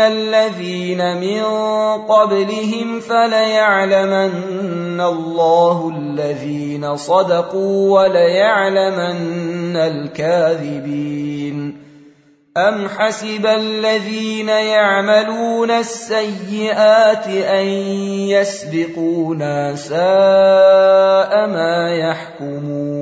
الذين من قبلهم فليعلمن الله الذين صدقوا وليعلمن الكاذبين أم حسب الذين يعملون السيئات أن يسبقونا ساء ما يحكمون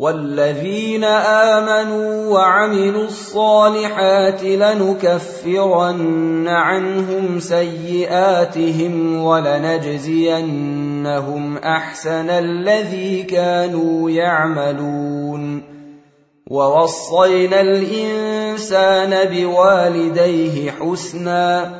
والذين آمنوا وعملوا الصالحات لنكفرن عنهم سيئاتهم ولنجزينهم أحسن الذي كانوا يعملون ووصينا الإنسان بوالديه حسنا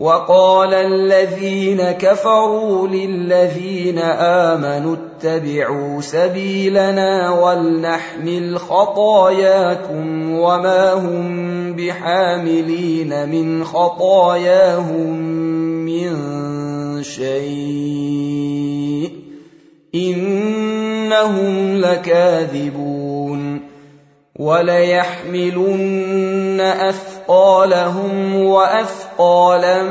وقال الذين كفروا للذين آمنوا اتبعوا سبيلنا ولنحمل خطاياكم وما هم بحاملين من خطاياهم من شيء إنهم لكاذبون وليحملن أثقالهم واثقالا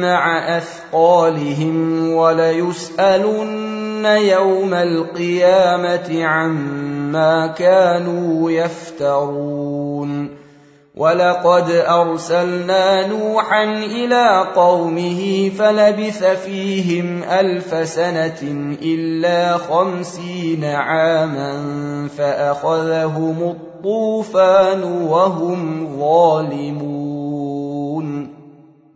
مع أثقالهم وليسألن يوم القيامة عما كانوا يفترون. ولقد أرسلنا نوحا إلى قومه فلبث فيهم ألف سنة إلا خمسين عاما فأخذهم الطوفان وهم ظالمون.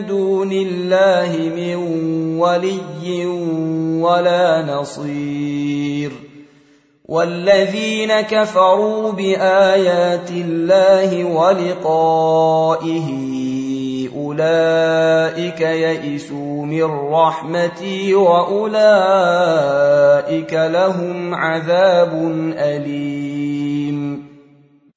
دون الله من ولي ولا نصير. والذين كفروا بآيات الله ولقائه أولئك يئسوا من رحمتي وأولئك لهم عذاب أليم.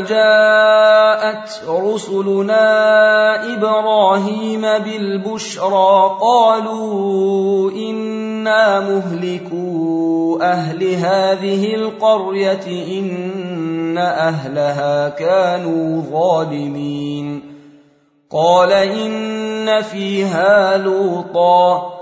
جاءت رسلنا إبراهيم بالبشرى قالوا إنا مهلكو أهل هذه القرية إن أهلها كانوا ظالمين. قال إن فيها لوطا.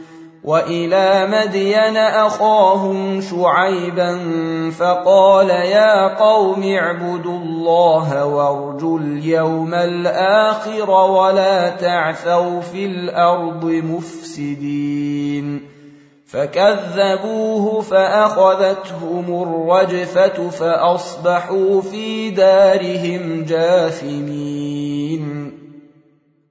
وإلى مدين أخاهم شعيبا فقال يا قوم اعبدوا الله وارجوا اليوم الآخر ولا تعثوا في الأرض مفسدين فكذبوه فأخذتهم الرجفة فأصبحوا في دارهم جاثمين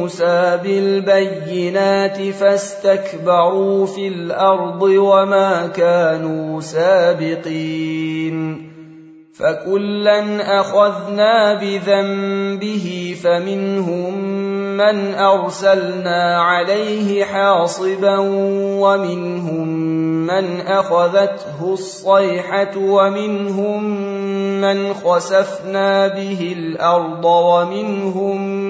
موسى بالبينات فاستكبروا في الأرض وما كانوا سابقين فكلا أخذنا بذنبه فمنهم من أرسلنا عليه حاصبا ومنهم من أخذته الصيحة ومنهم من خسفنا به الأرض ومنهم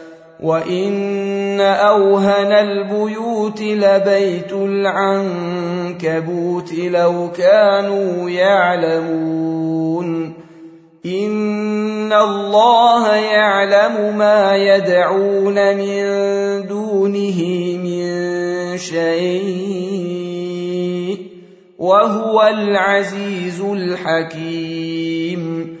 وان اوهن البيوت لبيت العنكبوت لو كانوا يعلمون ان الله يعلم ما يدعون من دونه من شيء وهو العزيز الحكيم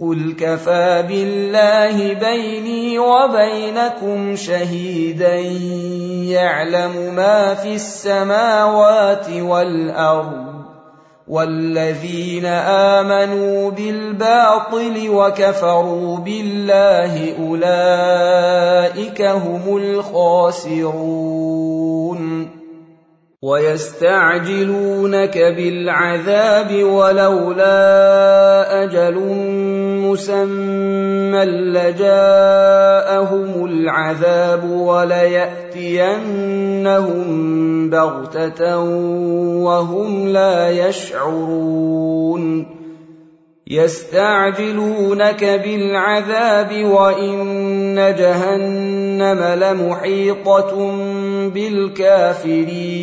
قل كفى بالله بيني وبينكم شهيدا يعلم ما في السماوات والارض والذين امنوا بالباطل وكفروا بالله اولئك هم الخاسرون ويستعجلونك بالعذاب ولولا أجل مسمى لجاءهم العذاب ولياتينهم بغته وهم لا يشعرون يستعجلونك بالعذاب وان جهنم لمحيطه بالكافرين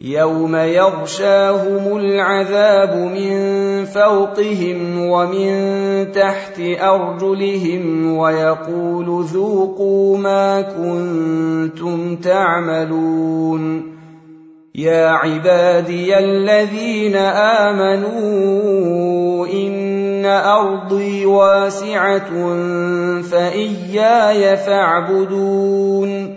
يوم يغشاهم العذاب من فوقهم ومن تحت ارجلهم ويقول ذوقوا ما كنتم تعملون يا عبادي الذين امنوا ان ارضي واسعه فاياي فاعبدون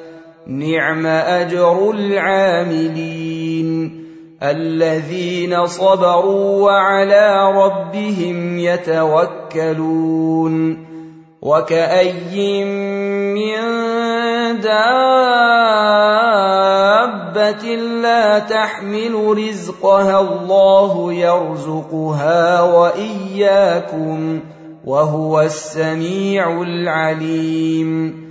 نعم أجر العاملين الذين صبروا وعلى ربهم يتوكلون وكأي من دابة لا تحمل رزقها الله يرزقها وإياكم وهو السميع العليم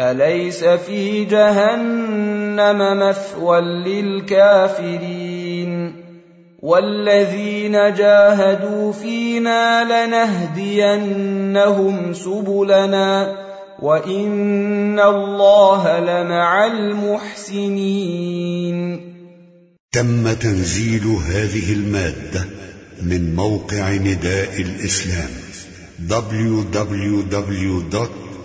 أليس في جهنم مثوى للكافرين؟ والذين جاهدوا فينا لنهدينهم سبلنا وإن الله لمع المحسنين. تم تنزيل هذه المادة من موقع نداء الإسلام www.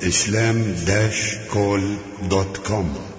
islam-call.com